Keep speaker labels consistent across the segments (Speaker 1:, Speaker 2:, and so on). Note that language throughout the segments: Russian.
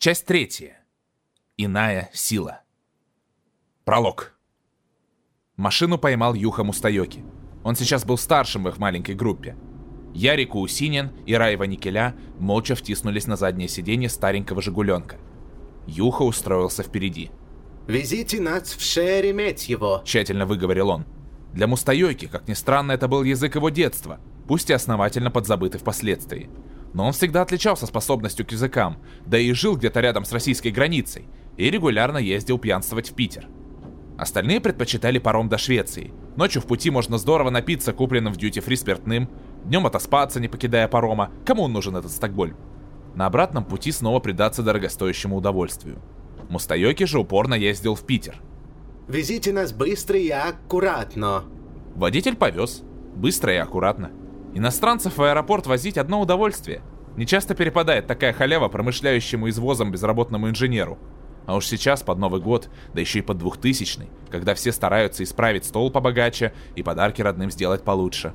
Speaker 1: Часть третья. Иная сила. Пролог. Машину поймал Юха Мустайоки. Он сейчас был старшим в их маленькой группе. Яри Куусинен и Раева Никеля молча втиснулись на заднее сиденье старенького «Жигуленка». Юха устроился впереди.
Speaker 2: «Везите нас в Шереметьево», —
Speaker 1: тщательно выговорил он. Для Мустайоки, как ни странно, это был язык его детства, пусть и основательно подзабытый впоследствии. Но он всегда отличался способностью к языкам, да и жил где-то рядом с российской границей, и регулярно ездил пьянствовать в Питер. Остальные предпочитали паром до Швеции. Ночью в пути можно здорово напиться купленным в дьюти-фри спиртным, днем отоспаться, не покидая парома. Кому он нужен этот Стокгольм? На обратном пути снова предаться дорогостоящему удовольствию. Мустайоки же упорно ездил в Питер.
Speaker 2: «Везите нас быстро и аккуратно».
Speaker 1: Водитель повез. Быстро и аккуратно. Иностранцев в аэропорт возить одно удовольствие. Не часто перепадает такая халява промышляющему извозом безработному инженеру. А уж сейчас, под Новый год, да еще и под двухтысячный, когда все стараются исправить стол побогаче и подарки родным сделать получше.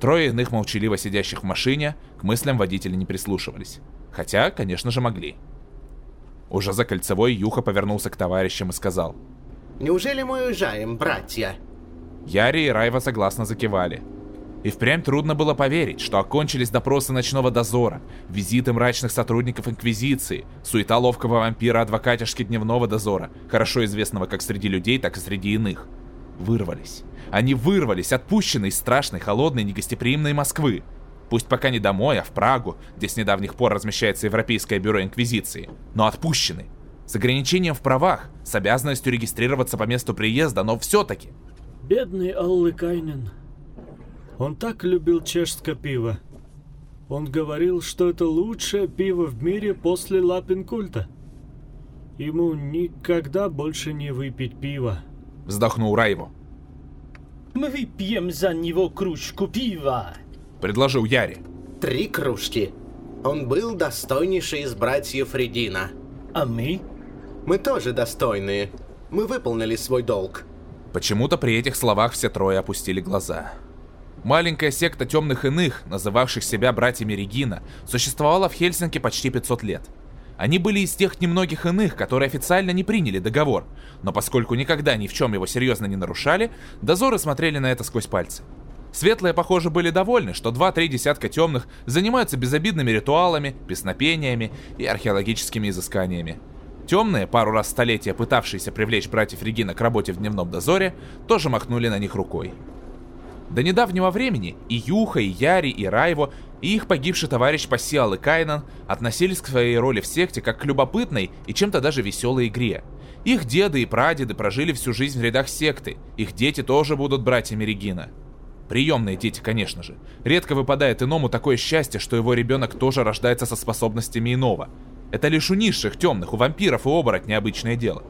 Speaker 1: Трое иных молчаливо сидящих в машине к мыслям водителя не прислушивались. Хотя, конечно же, могли. Уже за кольцевой Юха повернулся к товарищам и сказал.
Speaker 2: «Неужели мы уезжаем, братья?»
Speaker 1: Яри и Райва согласно закивали. И впрямь трудно было поверить, что окончились допросы ночного дозора, визиты мрачных сотрудников Инквизиции, суета ловкого вампира-адвокатишки дневного дозора, хорошо известного как среди людей, так и среди иных. Вырвались. Они вырвались, отпущенные из страшной, холодной, негостеприимной Москвы. Пусть пока не домой, а в Прагу, где с недавних пор размещается Европейское бюро Инквизиции, но отпущены. С ограничением в правах, с обязанностью регистрироваться по месту приезда, но все-таки.
Speaker 3: Бедный Аллы Кайнен. Он так любил чешское пиво. Он говорил, что это лучшее пиво в мире после Лапинкульта. Ему никогда больше не выпить пиво.
Speaker 1: Вздохнул Райво.
Speaker 4: Мы выпьем за него кружку пива.
Speaker 1: Предложил Яри.
Speaker 2: Три кружки. Он был достойнейший из братьев Редина.
Speaker 4: А мы?
Speaker 2: Мы тоже достойные. Мы выполнили свой долг.
Speaker 1: Почему-то при этих словах все трое опустили глаза. Маленькая секта темных иных, называвших себя братьями Регина, существовала в Хельсинки почти 500 лет. Они были из тех немногих иных, которые официально не приняли договор, но поскольку никогда ни в чем его серьезно не нарушали, дозоры смотрели на это сквозь пальцы. Светлые, похоже, были довольны, что два-три десятка темных занимаются безобидными ритуалами, песнопениями и археологическими изысканиями. Темные, пару раз столетия пытавшиеся привлечь братьев Регина к работе в дневном дозоре, тоже махнули на них рукой. До недавнего времени и Юха, и Яри, и Райво, и их погибший товарищ по Сиал и Кайнан относились к своей роли в секте как к любопытной и чем-то даже веселой игре. Их деды и прадеды прожили всю жизнь в рядах секты, их дети тоже будут братьями Регина. Приемные дети, конечно же. Редко выпадает иному такое счастье, что его ребенок тоже рождается со способностями иного. Это лишь у низших темных, у вампиров и оборотней обычное дело.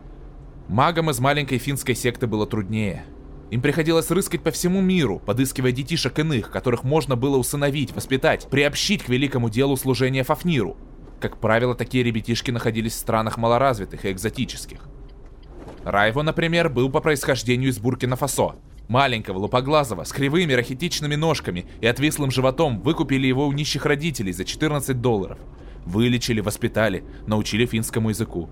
Speaker 1: Магам из маленькой финской секты было труднее. Им приходилось рыскать по всему миру, подыскивая детишек иных, которых можно было усыновить, воспитать, приобщить к великому делу служения Фафниру. Как правило, такие ребятишки находились в странах малоразвитых и экзотических. Райво, например, был по происхождению из Буркина-Фасо. Маленького, лупоглазого, с кривыми рахитичными ножками и отвислым животом выкупили его у нищих родителей за 14 долларов. Вылечили, воспитали, научили финскому языку.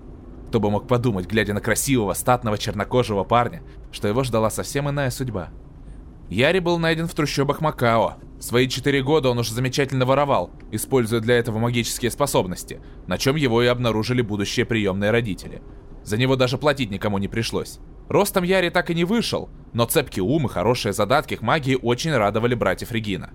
Speaker 1: Кто бы мог подумать, глядя на красивого, статного чернокожего парня, что его ждала совсем иная судьба. Яри был найден в трущобах Макао. Свои четыре года он уже замечательно воровал, используя для этого магические способности, на чем его и обнаружили будущие приемные родители. За него даже платить никому не пришлось. Ростом Яри так и не вышел, но цепкий ум и хорошие задатки к магии очень радовали братьев Регина.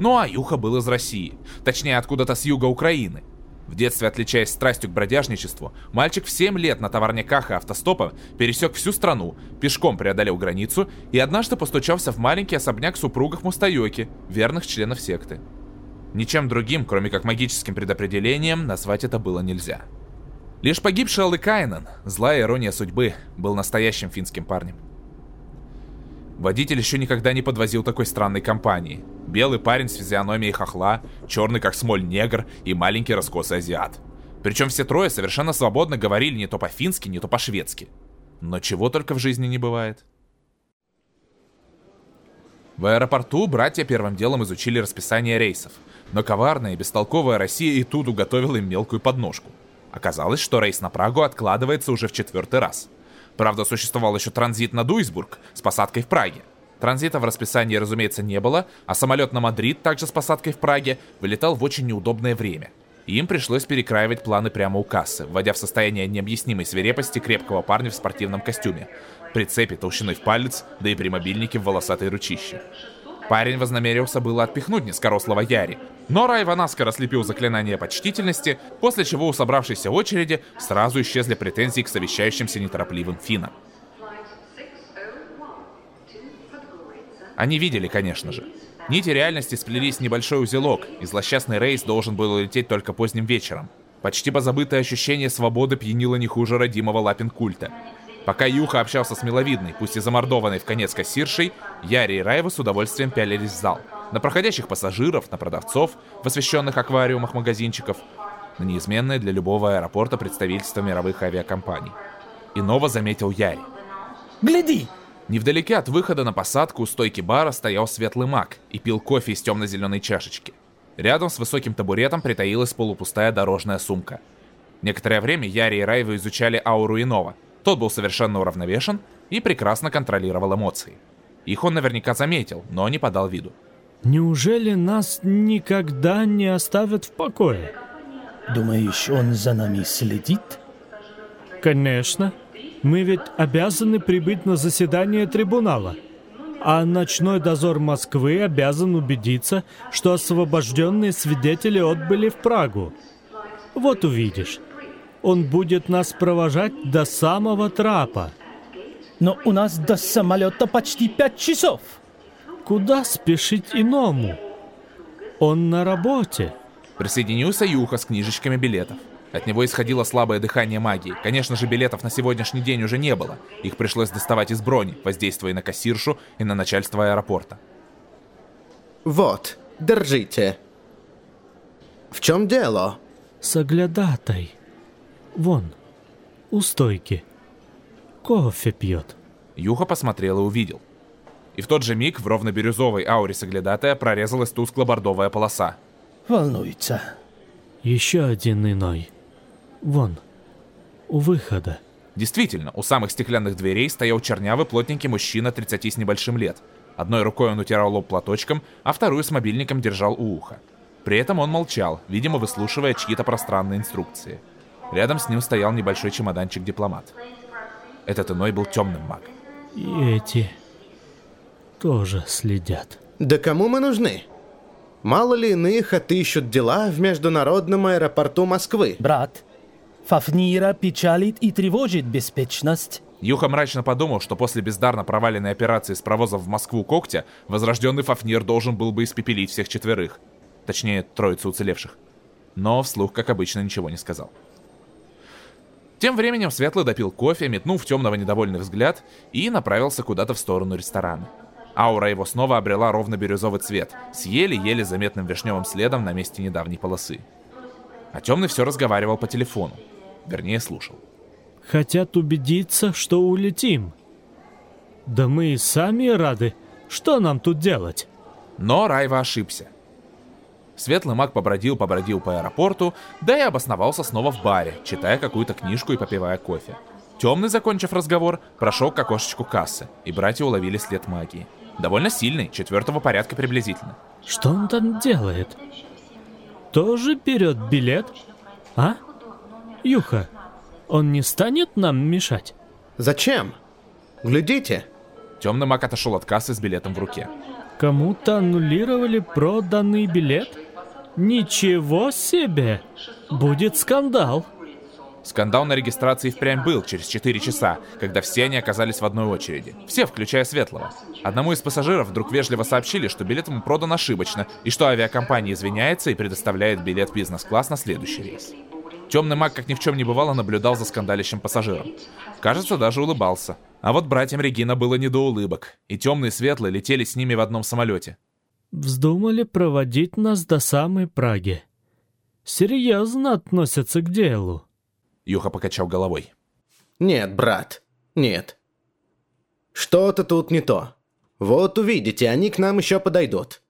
Speaker 1: Ну а Юха был из России, точнее откуда-то с юга Украины. В детстве, отличаясь страстью к бродяжничеству, мальчик в 7 лет на товарниках и автостопах пересек всю страну, пешком преодолел границу и однажды постучался в маленький особняк супругов Мустайоки, верных членов секты. Ничем другим, кроме как магическим предопределением, назвать это было нельзя. Лишь погибший Алыкайнен, злая ирония судьбы, был настоящим финским парнем. Водитель еще никогда не подвозил такой странной компании. Белый парень с физиономией хохла, черный как смоль негр и маленький раскосый азиат. Причем все трое совершенно свободно говорили не то по-фински, не то по-шведски. Но чего только в жизни не бывает. В аэропорту братья первым делом изучили расписание рейсов. Но коварная и бестолковая Россия и тут уготовила им мелкую подножку. Оказалось, что рейс на Прагу откладывается уже в четвертый раз. Правда, существовал еще транзит на Дуйсбург с посадкой в Праге. Транзита в расписании, разумеется, не было, а самолет на Мадрид, также с посадкой в Праге, вылетал в очень неудобное время. Им пришлось перекраивать планы прямо у кассы, вводя в состояние необъяснимой свирепости крепкого парня в спортивном костюме, при цепи толщиной в палец, да и при мобильнике в волосатой ручище. Парень вознамерился было отпихнуть низкорослого Яри, но Райва наскоро слепил заклинание почтительности, после чего у собравшейся очереди сразу исчезли претензии к совещающимся неторопливым финам. Они видели, конечно же. Нити реальности сплелись в небольшой узелок, и злосчастный рейс должен был улететь только поздним вечером. Почти позабытое ощущение свободы пьянило не хуже родимого лапин культа. Пока Юха общался с миловидной, пусть и замордованной в конец кассиршей, Яри и Райва с удовольствием пялились в зал. На проходящих пассажиров, на продавцов, в освещенных аквариумах магазинчиков, на неизменное для любого аэропорта представительство мировых авиакомпаний. Иного заметил Яри.
Speaker 4: Гляди!
Speaker 1: Невдалеке от выхода на посадку у стойки бара стоял светлый маг и пил кофе из темно-зеленой чашечки. Рядом с высоким табуретом притаилась полупустая дорожная сумка. Некоторое время Яри и Райва изучали ауру иного — тот был совершенно уравновешен и прекрасно контролировал эмоции. Их он наверняка заметил, но не подал виду.
Speaker 3: Неужели нас никогда не оставят в покое?
Speaker 4: Думаешь, он за нами следит?
Speaker 3: Конечно. Мы ведь обязаны прибыть на заседание трибунала. А ночной дозор Москвы обязан убедиться, что освобожденные свидетели отбыли в Прагу. Вот увидишь. Он будет нас провожать до самого трапа.
Speaker 4: Но у нас до самолета почти пять часов.
Speaker 3: Куда спешить иному? Он на работе.
Speaker 1: Присоединился Юха с книжечками билетов. От него исходило слабое дыхание магии. Конечно же, билетов на сегодняшний день уже не было. Их пришлось доставать из брони, воздействуя на кассиршу и на начальство аэропорта.
Speaker 2: Вот, держите. В чем дело?
Speaker 3: Соглядатай. Вон, у стойки. Кофе пьет.
Speaker 1: Юха посмотрел и увидел. И в тот же миг в ровно-бирюзовой ауре соглядатая прорезалась тускло-бордовая полоса.
Speaker 4: Волнуется.
Speaker 3: Еще один иной. Вон, у выхода.
Speaker 1: Действительно, у самых стеклянных дверей стоял чернявый плотненький мужчина 30 с небольшим лет. Одной рукой он утирал лоб платочком, а вторую с мобильником держал у уха. При этом он молчал, видимо, выслушивая чьи-то пространные инструкции. Рядом с ним стоял небольшой чемоданчик-дипломат. Этот иной был темным магом.
Speaker 3: И эти тоже следят.
Speaker 2: Да кому мы нужны? Мало ли иных отыщут дела в международном аэропорту Москвы.
Speaker 4: Брат, Фафнира печалит и тревожит беспечность.
Speaker 1: Юха мрачно подумал, что после бездарно проваленной операции с провозом в Москву когтя, возрожденный Фафнир должен был бы испепелить всех четверых. Точнее, троицу уцелевших. Но вслух, как обычно, ничего не сказал. Тем временем Светлый допил кофе, метнув темного недовольный взгляд и направился куда-то в сторону ресторана. Аура его снова обрела ровно бирюзовый цвет, с еле-еле заметным вишневым следом на месте недавней полосы. А темный все разговаривал по телефону. Вернее, слушал.
Speaker 3: Хотят убедиться, что улетим. Да мы и сами рады. Что нам тут делать?
Speaker 1: Но Райва ошибся. Светлый маг побродил-побродил по аэропорту, да и обосновался снова в баре, читая какую-то книжку и попивая кофе. Темный, закончив разговор, прошел к окошечку кассы, и братья уловили след магии. Довольно сильный, четвертого порядка приблизительно.
Speaker 3: Что он там делает? Тоже берет билет? А? Юха, он не станет нам мешать?
Speaker 2: Зачем? Глядите.
Speaker 1: Темный маг отошел от кассы с билетом в руке.
Speaker 3: Кому-то аннулировали проданный билет? Ничего себе! Будет скандал.
Speaker 1: Скандал на регистрации впрямь был через 4 часа, когда все они оказались в одной очереди. Все, включая Светлого. Одному из пассажиров вдруг вежливо сообщили, что билет ему продан ошибочно, и что авиакомпания извиняется и предоставляет билет бизнес-класс на следующий рейс. Темный маг, как ни в чем не бывало, наблюдал за скандалящим пассажиром. Кажется, даже улыбался. А вот братьям Регина было не до улыбок, и темный и светлый летели с ними в одном самолете.
Speaker 3: Вздумали проводить нас до самой Праги. Серьезно относятся к делу.
Speaker 1: Юха покачал головой.
Speaker 2: Нет, брат, нет. Что-то тут не то. Вот увидите, они к нам еще подойдут.